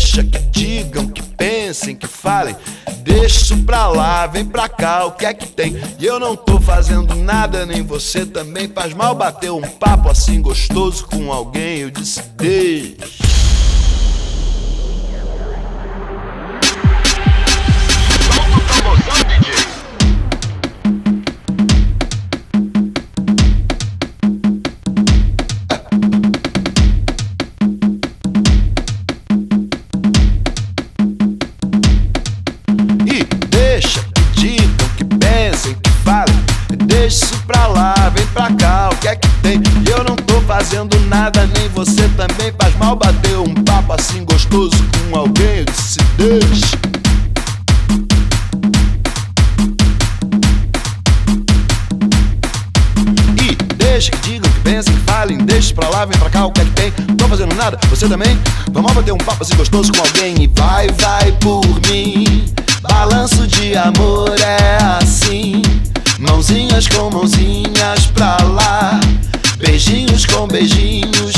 deixa que digam, que pensem, que falem. Deixa isso pra lá, vem pra cá, o que é que tem? E eu não tô fazendo nada, nem você também. Faz mal bater um papo assim gostoso com alguém. Eu disse, deixa. Também faz mal bater um papo assim gostoso com alguém. Eu disse, deixa. E deixa que digam, que pensem, que falem, deixa pra lá, vem pra cá, o que é que tem? Não tô fazendo nada, você também? Vamos bater um papo assim gostoso com alguém e vai, vai por mim. Balanço de amor é assim. Mãozinhas com mãozinhas pra lá, beijinhos com beijinhos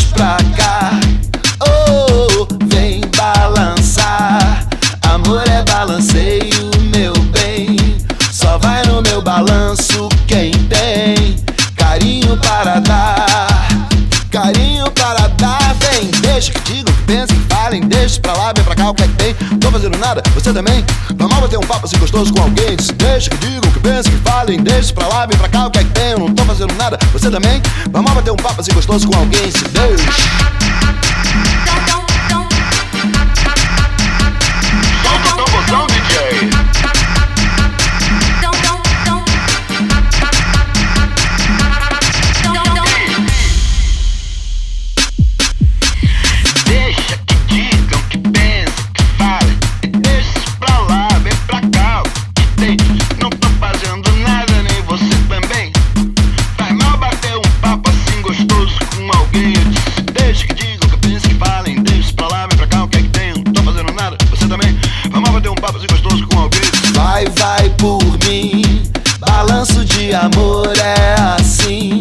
o que é que tem? Tô fazendo nada, você também? Vamos bater um papo assim gostoso com alguém, deixa que digam, que pensem, que falem, deixa pra lá, vem pra cá, o que é que tem? Eu não tô fazendo nada, você também? Vamos bater um papo assim gostoso com alguém, se deixa. Vai, vai por mim. Balanço de amor é assim.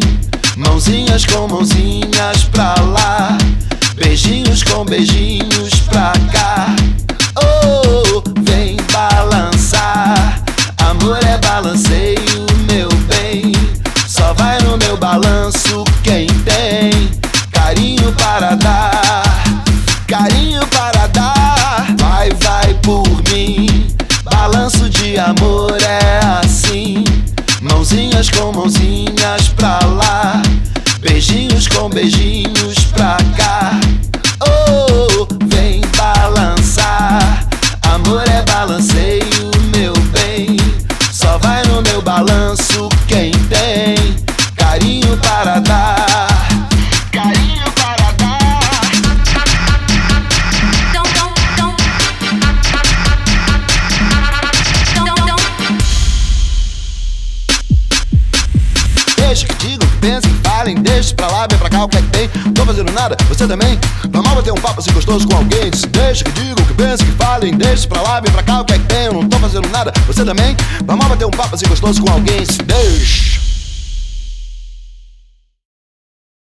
Mãozinhas com mãozinhas pra lá. Beijinhos com beijinhos pra cá. Oh, vem balançar. Amor é balanceio, meu bem. Só vai no meu balanço quem tem carinho para dar. Carinho Mãozinhas com mãozinhas pra lá. Beijinhos com beijinhos deixa pra lá, vem pra cá, o que é que tem? Tô fazendo nada, você também? Vamos bater um papo assim gostoso com alguém. Deixa que digam, que pensem, que falem, deixa pra lá, vem pra cá, o que é que tem? Eu não tô fazendo nada, você também? Vamos bater um papo assim gostoso com alguém. Deixa.